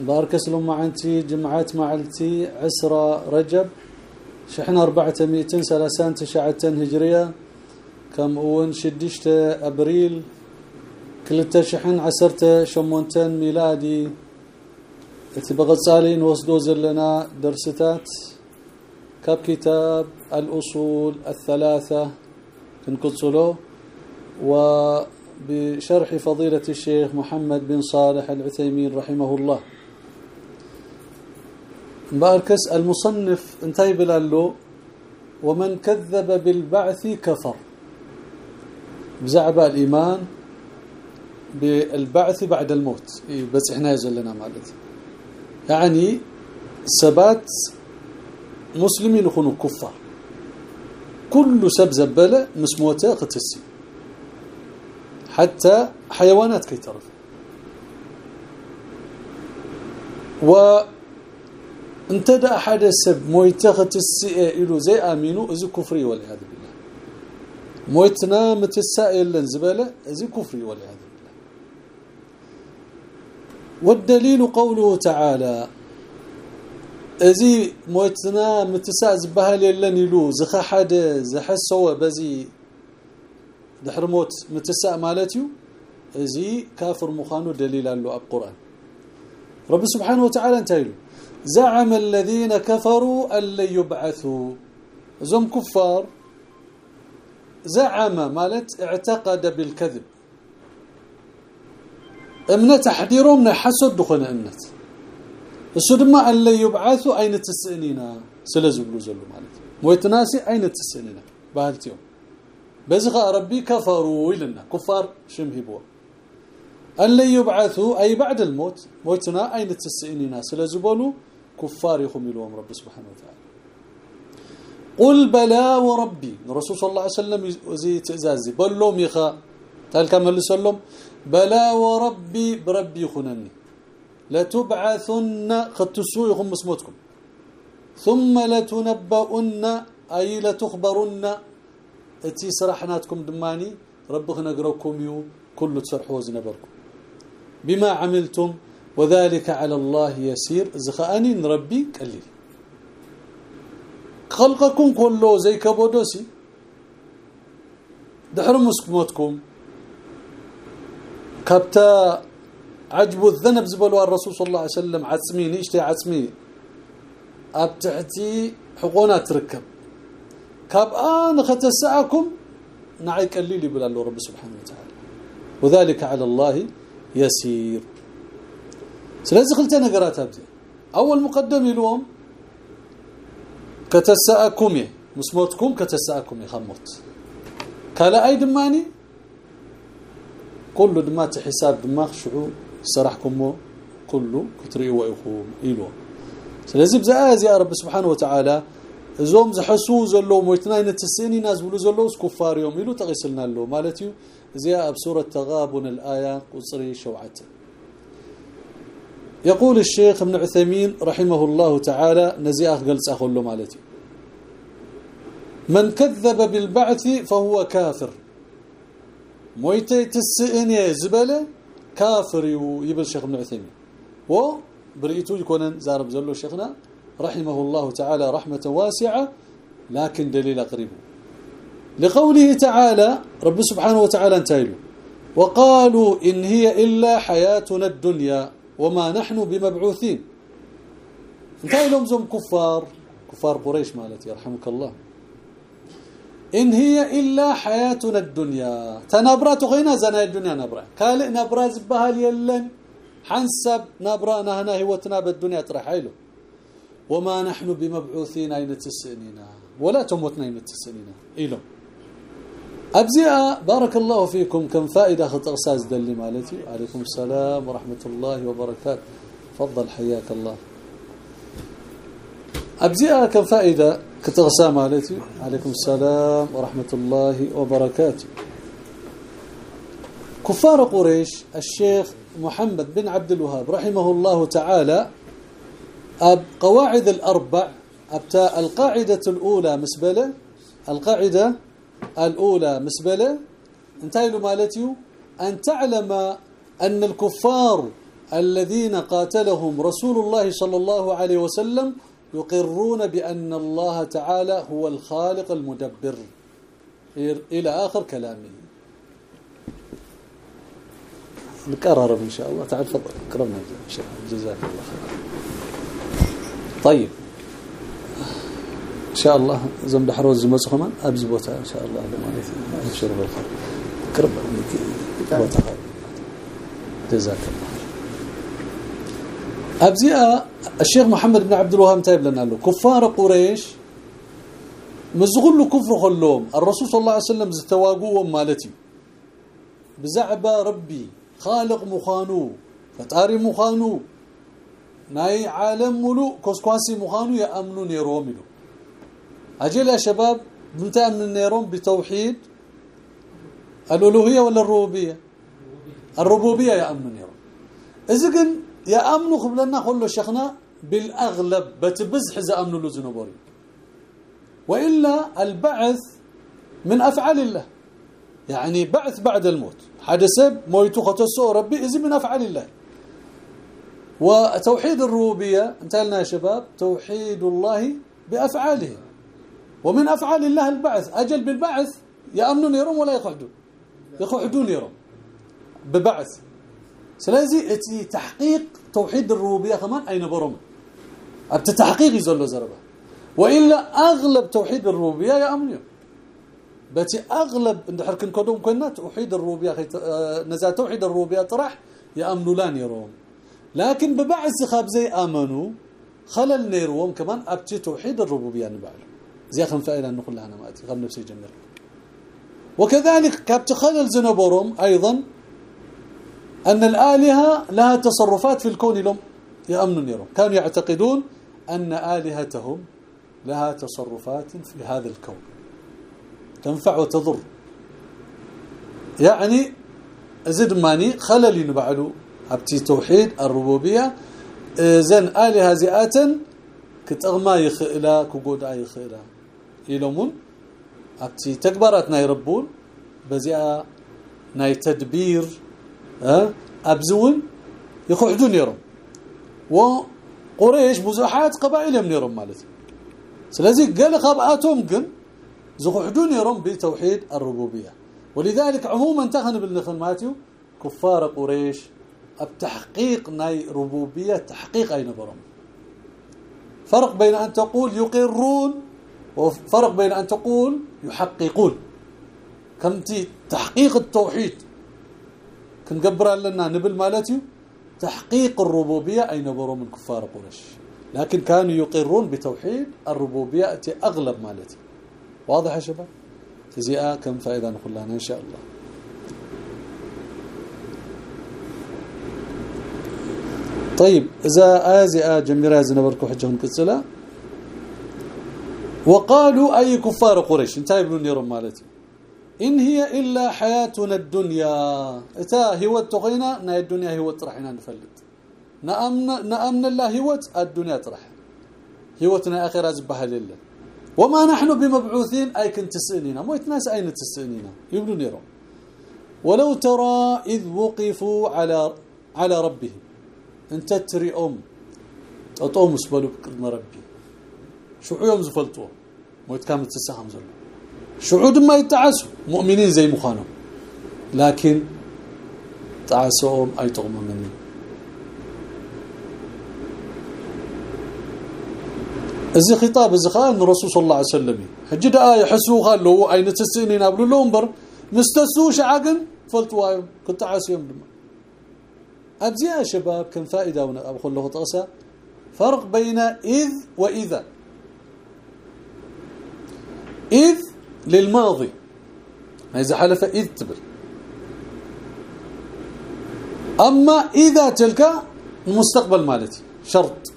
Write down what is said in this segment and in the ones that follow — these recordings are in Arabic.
بارك اسلم معنتي جمعات معلتي عسرة رجب شحنا 430 تشعتن هجرية كم أون شدشت أبريل كلتا شحن عسرت شمونتن ميلادي. اتبغصالين وصدو زلنا درستات. كاب كتاب الأصول الثلاثة كنكتسلو وبشرح فضيلة الشيخ محمد بن صالح العثيمين رحمه الله. باركس المصنف انتهي بلالو ومن كذب بالبعث كفر. بزعب الإيمان بالبعث بعد الموت. بس إحنا يزلنا مالت يعني سبات مسلمين يكونوا كفار. كل سب زبلة مسموته قتسي. حتى حيوانات كي تعرف و انتدى احد السب مويته قتسي له زي آمينو اذا كفري والعياذ بالله. مويتنا متسائل زبله اذا كفري والعياذ بالله. والدليل قوله تعالى إزي موتنا متساء زبهال يلن يلو زخ حد زحسوا بزي دحر موت متساء مالتيو إزي كافر مخانو دليل له القران رب سبحانه وتعالى انتهيلو زعم الذين كفروا أن لن يبعثوا. زم كفار. زعم مالت اعتقد بالكذب. امنا تحذيرهم حسد دخن امنت. السدما أن لن يبعثوا أين تسئنينا سلازبلو زلو مالت مويتناسي أين تسئنينا بهالتيو بزغ ربي كفروا لنا كفار شمهبوا أن لن يبعثوا أي بعد الموت. موتنا أين تسئنينا سلازبلو كفار يخملهم رب سبحانه وتعالى. قل بلا وربي. الرسول صلى الله عليه وسلم زي تزازي بل لهم يخا تلك سلم بلا وربي بربي خنني. لتبعثن قد تسويهم مسموتكم. ثم لتنبؤن أي لتخبرن. أتي سرحناتكم دماني. ربنا نقركم يو. كل تسرحوا زنبركم بما عملتم وذلك على الله يسير. زخأني نربي قليل. خلقكم كله زي كبودوسي دحر مسكمتكم كبتا عجب الذنب زبلوا الرسول صلى الله عليه وسلم. عصمي نيشتي عصمي ابتحتي حقونا تركب. كاب آن ختسعكم. نعي قليل يبل الله رب سبحانه وتعالى. وذلك على الله يسير. ስለዚህ ክልተ ነገራት ኣብቲ أول مقدم يلوم كتساءكم مسموتكم كتساءكم خموت. كالا أي دماني؟ كل دمات حساب دماغ شعو صراحكم كله كتري ويقوم إلو سلازي بزازي يا رب سبحانه وتعالى زوم زحسو زلو مويتنا نتسيني ناس بلو زلو سكفار يوم إلو تغسلنا له مالتي زي اب سوره تغابن الآية قصري شوعته. يقول الشيخ ابن عثيمين رحمه الله تعالى نزياخ قلص اخلو مالتي. من كذب بالبعث فهو كافر. مويتي تسئني زبله كافر يبل شيخ ابن عثيمين. و بريتو يكون زارب زلو شيخنا رحمه الله تعالى رحمة واسعة لكن دليل قريب لقوله تعالى رب سبحانه وتعالى انتهيله وقالوا إن هي إلا حياتنا الدنيا. وما نحن بمبعوثين. انتهي لهم زم كفار. كفار قريش مالتي يرحمك الله. إن هي إلا حياتنا الدنيا. تنبرات غينا زنا الدنيا نبرا قال نبرا زبها يلن. حنسب نبرا هنا هوتنا بالدنيا ترحيله وما نحن بمبعوثين أين تسنينا ولا تموتنا أين تسنينا إلو. ابزئ بارك الله فيكم. كم فائدة خطقساز دلي مالتي؟ عليكم السلام ورحمة الله وبركاته. تفضل حياك الله. ابزئها كم فائدة كتغسى مالتي؟ عليكم السلام ورحمة الله وبركاته. كفار قريش الشيخ محمد بن عبد الوهاب رحمه الله تعالى أب قواعد الأربع أبتاء القاعدة الأولى مسبلة القاعدة الأولى مسبلة. انتهي مالتي أن تعلم أن الكفار الذين قاتلهم رسول الله صلى الله عليه وسلم يقرون بأن الله تعالى هو الخالق المدبر. إلى آخر كلامه. نكرر إن شاء الله. تعال فضل كرمنا. إن شاء الله جزاك الله خير. طيب. إن شاء الله زم حروز زمس كمان أبز بوتا إن شاء الله أبشر بالخير كرب. جزاك الله. ابزئ الشيخ محمد بن عبد الوهاب تايب لنا له. كفار قريش مزغل كفر خلوم الرسول صلى الله عليه وسلم زتواقوهم مالتي. بزعبة ربي خالق مخانو فتاري مخانو. ناي عالم ملو كوسكواسي مخانو يأمنوا نيروم له. أجل يا شباب بنتا من النيروم بتوحيد. الألوهية ولا الربوبية؟ الربوبية يأمنوا نيروم إذا يا امنوا قبلنا كله شيخنا بالأغلب بتبزح إذا امنوا له زنبوري وإلا البعث من أفعال الله. يعني بعث بعد الموت. حدث مويتو ختصو ربي إذا من أفعال الله. وتوحيد الربوبية انتهينا يا شباب توحيد الله بأفعاله. ومن أفعال الله البعث. أجل بالبعث يأمنون يرون ولا يقعدون يقعدون يرون ببعث سلازي اتي تحقيق توحيد الربوبية كمان أين برم أبت تحقيق يزلو زربه وإلا أغلب توحيد الربوبية يا امني بتي أغلب عند حركن كدوم كنا توحيد الربوبية آه، نزا توحيد الربوبية طرح يا امنوا لأن يروم. لكن ببعض خاب زي امنوا خلل نيروم كمان ابتي توحيد الربوبية نبعل زي خم فائله نقول لها أنا ما أدري خم نفسي جميل وكذلك كابت خلل زنبورم أيضا أن الآلهة لها تصرفات في الكون لهم يأمنون يرون كانوا يعتقدون أن آلهتهم لها تصرفات في هذا الكون. تنفع وتضر. يعني زد ماني خلل نبعلو أبتي توحيد الربوبية زن آلهة زئاتا كتغما يخئلا كغودا يخئلا. يلومون ابتي تكبراتنا يربون بزيا ناي تدبير أبزون. يقعدون يرم وقريش بزحات قبائلهم يرم مالتي. سلازي قال خباتهم كن زقعدون يرم بتوحيد الربوبية. ولذلك عموما تخن بالنخن ماتيو. كفار قريش التحقيق ناي ربوبية تحقيق أين برم فرق بين أن تقول يقرون وفرق بين أن تقول يحققون. كمتي تحقيق التوحيد. كنقبر لنا نبل مالتي تحقيق الربوبية أي نبروا من كفار قريش. لكن كانوا يقرون بتوحيد الربوبية أغلب مالتي. واضح يا شباب؟ تزيئه كم فائدة نقول لنا إن شاء الله. طيب إذا آزئة جميره زنبركو حجهم كسلا وقالوا أي كفار قريش؟ انتهى ابن نيرون مالتي. إن هي إلا حياتنا الدنيا. إتا هو تغينا نا الدنيا هو طرحنا نفلت. نأمن نأمن الله هو الدنيا طرح هوتنا آخرة زبها لله وما نحن بمبعوثين؟ أي كنت تسالينا مو ناس أين تسالينا يقولون نيرو ولو ترى إذ وقفوا على على ربهم. انت تري ام تطوم سبلوا بقدم ربي. شو يوم زفلتوا مو كامل تسهم زلوا شعود ما يتعسوا مؤمنين زي مخانهم. لكن تعسهم أي تغمى مني. ازي خطاب ازي الرسول صلى الله عليه وسلم حجد إيه حسوا قالوا اين تسنين ابو لومبر مستسوش عقل فلتوا كنت عاسيهم دم ابزي يا شباب كم فائده أقول له طاسه فرق بين اذ واذا إذ للماضي. إذا حلف إذ تبر. أما إذا تلك المستقبل مالتي شرط.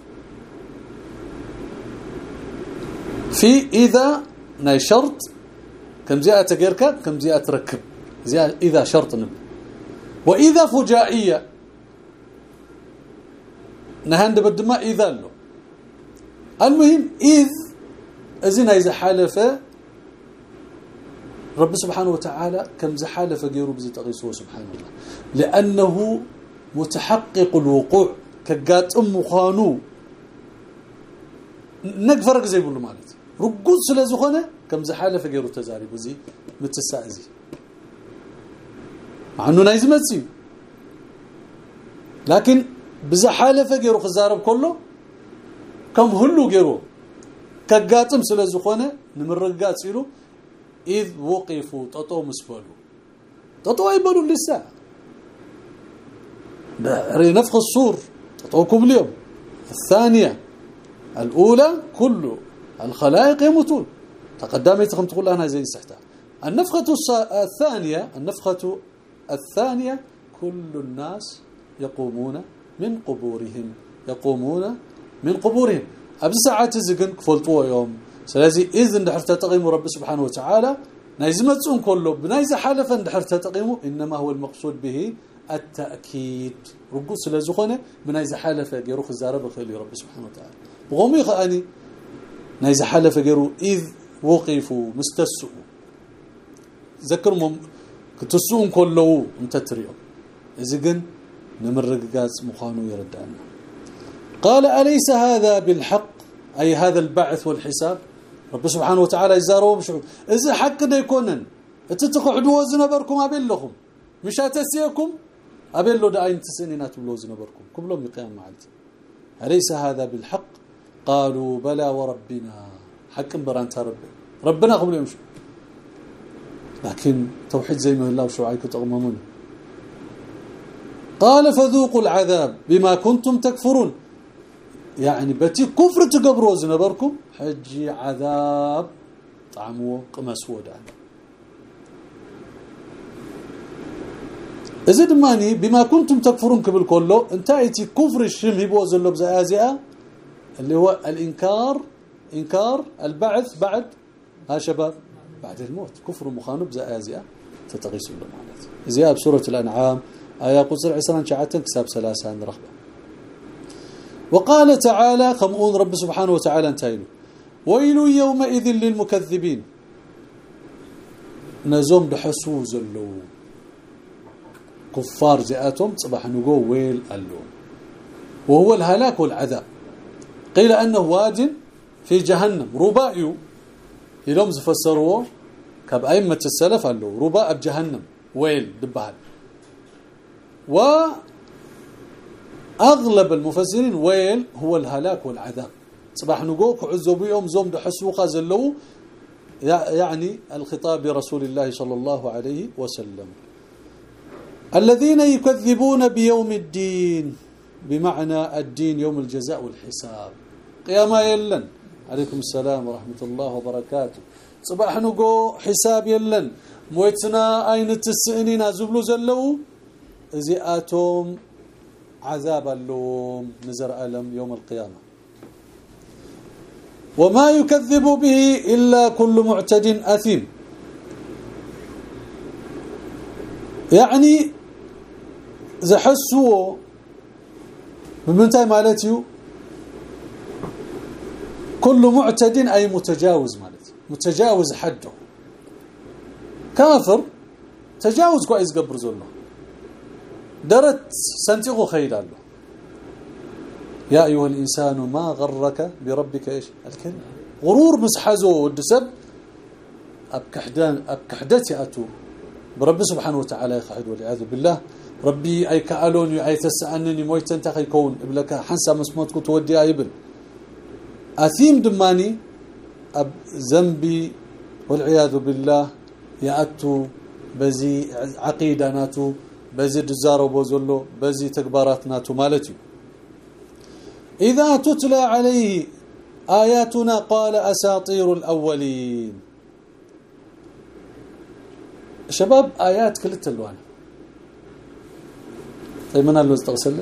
في إذا ناي شرط. كم زيادة تغيرك كم زيادة تركب إذا شرط نب وإذا فجائية. نهند بدما إذا له المهم إذ إذن إذا حالف رب سبحانه وتعالى كم زحالف غيره بزي تقيسه سبحانه الله لأنه متحقق الوقوع كقاطم مخانو نغفرق زي بقول مالت. رجوز سلازخونه كم زحالف غيره تزاري بزي متسازي مع انه نايز متسي لكن بزحالف غيره خزارب كله كم هلو غيره كقاطم سلازخونه نمرقات سيلو إذ وقفوا تطو مسبلوا تطو يبلوا لسه نفخ الصور. تطوكم اليوم؟ الثانية. الأولى كل. الخلائق يموتون. تقدمتكم تقول أنا زي سحتها النفخة الثانية النفخة الثانية كل الناس يقومون من قبورهم. يقومون من قبورهم. ابز ساعات زقن كفلطوا يوم. سلازي اذن دحر تقيم رب سبحانه وتعالى نايزمصون كله بنايز حالفا دحر تقيمه انما هو المقصود به التاكيد رجو سلازخونه بنايز حالفه غيرو خزاره بخيل رب سبحانه وتعالى وغمي خاني نايز حالفه غيرو اذ وقفوا مستسوا ذكرهم كتسون كله انت تريو اذا كن نمرقاص مخانو يردانا قال اليس هذا بالحق اي هذا البعث والحساب رب سبحانه وتعالى يزاروا بشعور إذا حق ده يكونن. اتتقعدوا زنبركم ابلهم مش أتسيكم؟ ابلو ده اين تسنينات بلو زنبركم كلهم يقيم معلتي أليس هذا بالحق؟ قالوا بلى وربنا. حق برانت رب. ربنا قبل يمشي. لكن توحيد زي ما الله وشو عايكم تغممون. قال فذوقوا العذاب بما كنتم تكفرون. يعني بتي كفر تقبروا زنبركم؟ حجي عذاب طعمه قمس ودان اذا دماني بما كنتم تكفرون قبل كله انتهيتي كفر الشم يبو زلو بزازئه اللي هو الإنكار إنكار البعث بعد ها شباب؟ بعد الموت. كفر مخانب زازئه تتغيس له زياد سورة الأنعام آية قصر عسران شعتن كتاب ثلاثة رغبه وقال تعالى خمؤون رب سبحانه وتعالى انتهينا ويل يومئذ للمكذبين. نزوم دحسو زلو. كفار جاءتهم صباح نقول ويل اللو وهو الهلاك والعذاب. قيل أنه واد في جهنم. رباء يلوم فسروه كبأئمة السلف قالوا رباء بجهنم. ويل دبال و أغلب المفسرين ويل هو الهلاك والعذاب. صباح نقول عزبوا يوم زوم دحسوقا زلو يعني الخطاب برسول الله صلى الله عليه وسلم. الذين يكذبون بيوم الدين بمعنى الدين يوم الجزاء والحساب. قياما يلن. عليكم السلام ورحمة الله وبركاته. صباح نقو حساب يلن. مويتنا أين تسئنين زبلو زلو؟ زئاتهم عذاب اللوم نزر ألم يوم القيامة. وما يكذب به إلا كل معتد أثيم. يعني زحسوا بمنتهي مالتي كل معتد أي متجاوز مالتي. متجاوز حده. كافر تجاوز كويس قبر زله درت سنتقو خيل له يا أيها الإنسان ما غرك بربك إيش؟ الكريم غرور مسحزو ودسب ابكحدان أبكحدتي أتو. برب سبحانه وتعالى يخعد والعياذ بالله. ربي أي كالوني أي تسعنني مويتن تخيكون إبلك حنسا مسموتكو تودي ايبل أثيم دماني. اب ذنبي والعياذ بالله. ياتو بزي عقيدة ناتو. بزي دزاربو زلو بزي تكباراتنا مالتي إذا تتلى عليه آياتنا قال أساطير الأولين شباب آيات كل التلوان طيب من اللي استغسل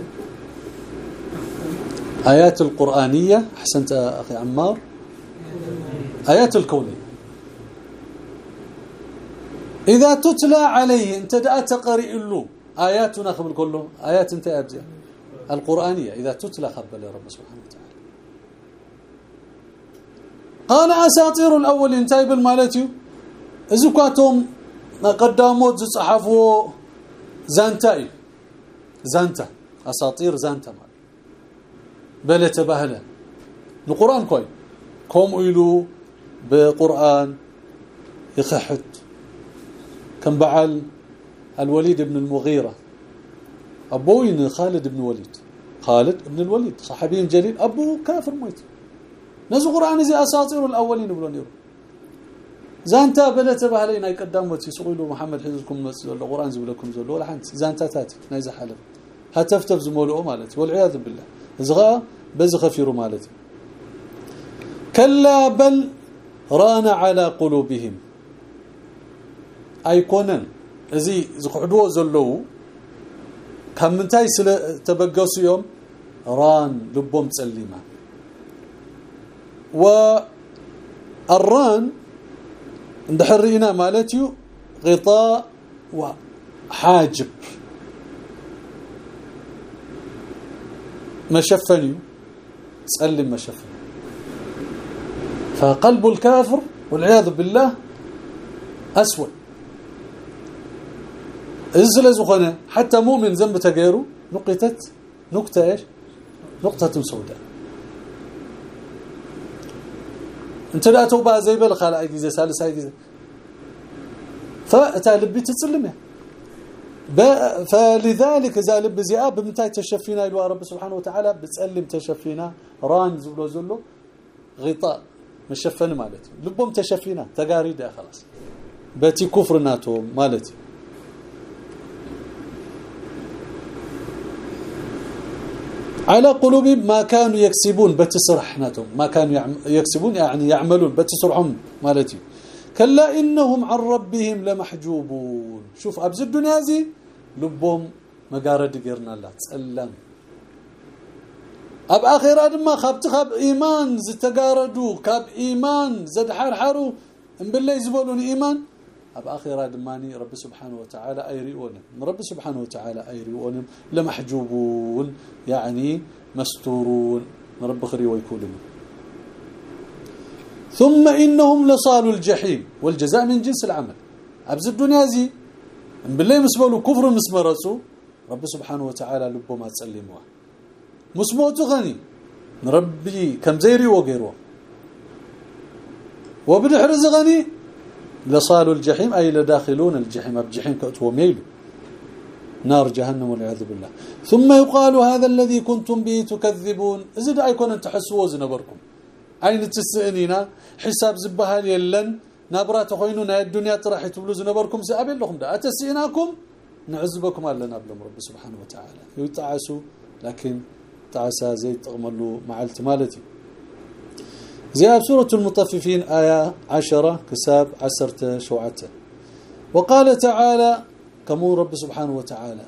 آيات القرآنية أحسنت أخي عمار آيات الكونية إذا تتلى عليه انت دأت تقرئ له آياتنا قبل كله آيات انت أبزي. القرآنية إذا تتلى قبل رب سبحانه وتعالى. قال أساطير الأول انتهي بالمالتي إذا ما قداموا صحفوا زانتا أساطير زانتا مال. بل تبهله القرآن كوي. كوم إلو بقرآن يخحت. كان بعل الوليد بن المغيرة. أبوين خالد بن وليد. خالد بن الوليد صحابي جليل. أبوه كافر ميت. نزو قرآن زي أساطير الأولين بلون يرو زانتا بلت بهلينا يقدم وتي سقيلو محمد حزكم القرآن زي لكم زلو. ولا حنت. زانتا تات نايزا حلف هتفتف زمولو مالتي. والعياذ بالله. زغا بز خفيرو مالتي. كلا بل ران على قلوبهم. ايكونن زقعدو زلو كم منتاي سل تبقسوا يوم ران لبهم تسليما و الران اندحرينا مالتيو غطاء وحاجب مشفني تسلم مشفني فقلب الكافر والعياذ بالله اسود إزل زخنه حتى مؤمن ذنب تغيره نقطه نقطة إيش؟ نقطة سوداء. أنت لا توبة زي بل خلق جزء ثالث جزء. فأتا لبي تسلمه. فلذلك إذا لب زياب بمتى تشفينا إلى رب سبحانه وتعالى بتسلم تشفينا. ران زبلو زلو غطاء. مشفن مالتي. لبهم تشفينا. تقاريد خلاص. باتي كفرناتو مالتي. على قلوب ما كانوا يكسبون بتسرحناتهم ما كانوا يكسبون يعني يعملون بتسرحهم مالتي. كلا إنهم عن ربهم لمحجوبون. شوف أبز الدنيا زي لبهم مقارد غيرنا الله تسلم. أب أخيرا دما خبت خب إيمان زتقاردو كاب إيمان زد حرحرو إن بالله يزبلون إيمان. أب أخيرا دماني رب سبحانه وتعالى ايريون رب سبحانه وتعالى ايريون لمحجوبون يعني مستورون. رب خري ويكون ثم إنهم لصالوا الجحيم. والجزاء من جنس العمل. أبز الدنيا زي. بالله مسبلوا كفر مسمرسو. رب سبحانه وتعالى لبه ما تسلموا مسموت غني. ربي كم زيري وغيره وبدحرز غني. لصالوا الجحيم أي لداخلون الجحيم. الجحيم كأتوا ميلو نار جهنم والعياذ بالله. ثم يقال هذا الذي كنتم به تكذبون. زد ايكون أنت حسوا زنبركم عين تسئنينا حساب زبهال يلن. نبرات خويننا الدنيا طرح تبلو زنبركم. سابل لكم دا أتسئناكم؟ نعذبكم لنا بلم رب سبحانه وتعالى. يتعسوا لكن تعسى زي تغملوا معلت مالتي زي سورة المطففين آية عشرة كساب عسرة شوعته وقال تعالى كمو رب سبحانه وتعالى.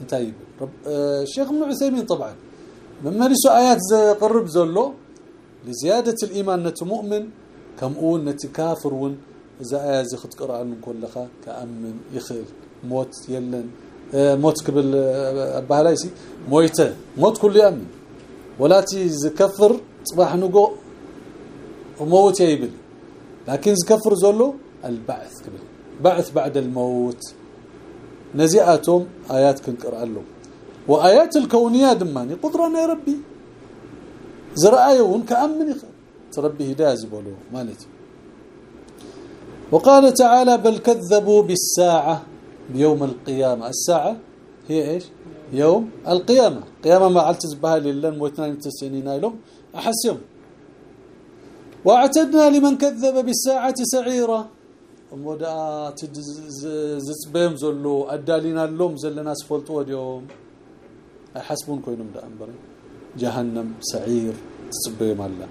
انتايب رب آه الشيخ ابن عثيمين طبعا. لما لسوا آيات زي قرب زلو لزيادة الإيمان نت مؤمن كم أون نت كافر ون. إذا آيات زي خد قرأ من كلها كأمن يخل موت يلن آه موت قبل آه بهلايسي. مويته. موت كل يأمن. ولا تزكفر صباح نقو وموت يبل لكن زكفر زلو البعث قبل بعث بعد الموت. نزيئاتهم آيات كنقرأ لهم وآيات الكونية دماني. قدرنا يا ربي. زرعيون كأمن تربي هداية زبولو. مالتي وقال تعالى بل كذبوا بالساعة بيوم القيامة. الساعة هي إيش؟ يوم القيامة. قيامة ما علتز بها لله موتنين تسعينين لهم أحسهم واعتدنا لمن كذب بالساعة سعيرا. ودا زصبهم زلو ادالينا لهم زلنا سفلطو وديوم. يحسبون كوينم ده انبر جهنم سعير تصبهم الله.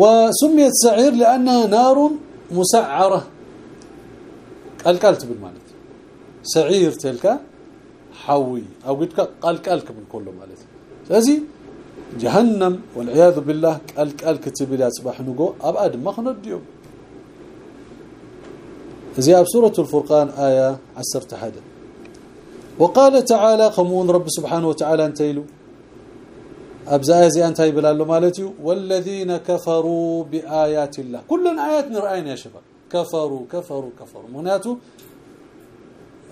وسميت سعير لأنها نار مسعرة. قلقلت بالمالت سعير تلك حوي. أو قد قلقلك كله مالت لذي جهنم والعياذ بالله قال قال كتب لي أصبح نغو ابعد ما خنديو زي سورة الفرقان آية 11 وقال تعالى قمون رب سبحانه وتعالى انتيلو ابزا زي انتي بلالو مالتي والذين كفروا بآيات الله. كل الايات نرأينا يا شباب. كفروا كفروا كفروا. معناته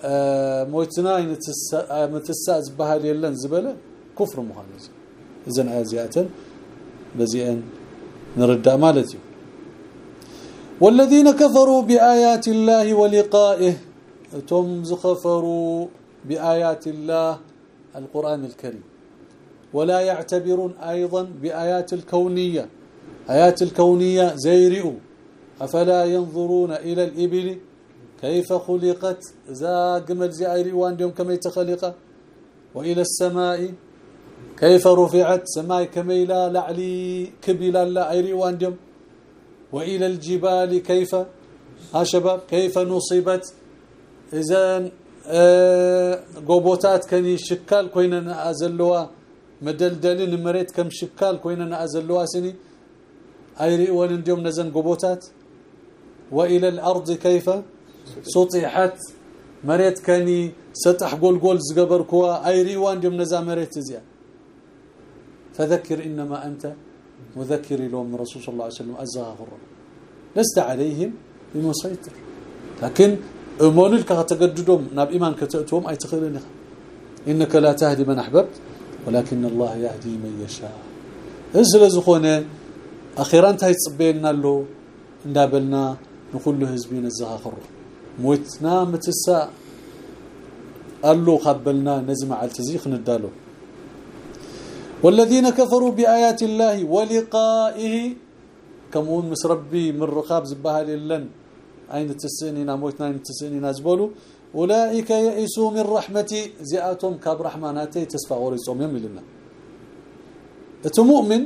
آه موتنا متساز بهال يلن زبلة. كفر مخالف اذا ازيات بزيان نرد مالتي والذين كفروا بآيات الله ولقائه تم زخفروا بآيات الله القرآن الكريم ولا يعتبرون أيضا بآيات الكونية آيات الكونية زيرئوا أفلا ينظرون إلى الإبل كيف خلقت ذا قمل زي أيريوان ديوم كما يتخلق وإلى السماء كيف رفعت سماء كميلا لعلي كبلا لا أيريوان ديوم وإلى الجبال كيف؟ ها شباب كيف نصبت؟ اذا قوبوتات كني شكال كويننا ازلوا مدلدلين مريت كم شكال كويننا ازلوا سني؟ أيري ونديوم نزن قوبوتات وإلى الأرض كيف؟ سطحت مريت كني سطح قول قول زغبركوا أيري وانديوم نزا مريت زيا. فذكر إنما أنت مذكر لهم الرسول صلى الله عليه وسلم ازغفر لست عليهم بمسيطر. لكن امونك كتجددهم ناب إيمان كتأتهم أي تخيلني. إنك لا تهدي من أحببت ولكن الله يهدي من يشاء. ازل زخونه أخيرا انتهي تصبينا له اندابلنا نقول له حزبين الزغاخر موتنا متسا قالوا قبلنا نزم على التزيخ ندالو. والذين كفروا بآيات الله ولقائه كمون مسربي من رقاب زبها للن أين التسنين موتنا اين التسنين ازبلوا أولئك يئسوا من رحمتي. زئاتهم كاب رحماناتي تسفى وريصوم يملنا مؤمن؟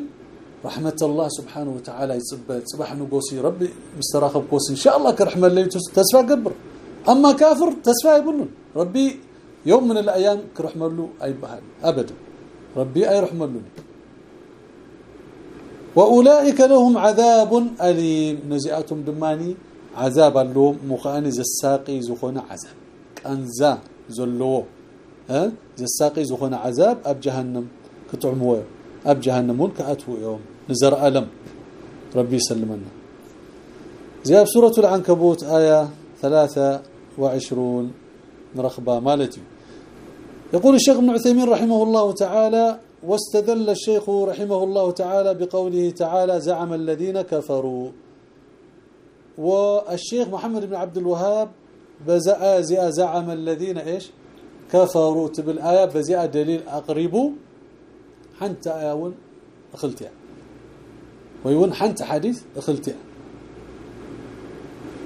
رحمة الله سبحانه وتعالى يصبح صباح نقوسي ربي. مستراخب كوس إن شاء الله كرحمة الله تسفى قبر. أما كافر تسفى يبنون. ربي يوم من الأيام كرحمة له اي بحال ابدا. ربي أي رحمة له وأولئك لهم عذاب أليم. نزئاتهم دماني عذاب لهم مخاني زساقي زخونه عذاب. كنزا زلو ها؟ زساقي زخونه عذاب أب جهنم كطعموا أب جهنم كاتوا يوم. نزر ألم. ربي يسلمنا. زي سورة العنكبوت آية 23 مرخبه مالتي. يقول الشيخ ابن عثيمين رحمه الله تعالى واستدل الشيخ رحمه الله تعالى بقوله تعالى زعم الذين كفروا. والشيخ محمد بن عبد الوهاب بزازئ زعم الذين إيش؟ كفروا تبل آية بزئ دليل أقربوا حنت آيون اخلتها ويون حنت حديث اخلتها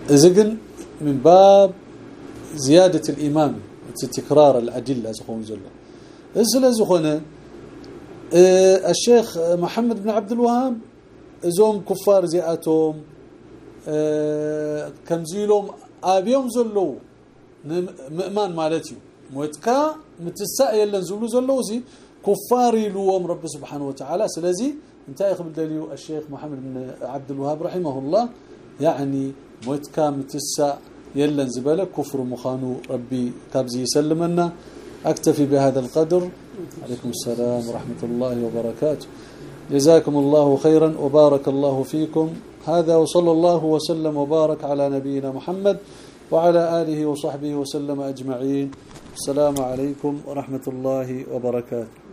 ازقن من باب زيادة الإيمان. تكرار الأدلة زخون زلة ازل زخونه آه الشيخ محمد بن عبد الوهاب زوم كفار زياتهم آه كمزيلهم ابيوم زلو مؤمن مالتي. موتكا متسا يلن زلو زلو زي كفار يلوم رب سبحانه وتعالى. سلازي انت يقبل دليل الشيخ محمد بن عبد الوهاب رحمه الله. يعني موتكا متسا يلن زباله كفر مخانو ربي كابزي يسلمنا. أكتفي بهذا القدر. عليكم السلام ورحمة الله وبركاته. جزاكم الله خيرا وبارك الله فيكم. هذا وصلى الله وسلم وبارك على نبينا محمد وعلى آله وصحبه وسلم أجمعين. السلام عليكم ورحمة الله وبركاته.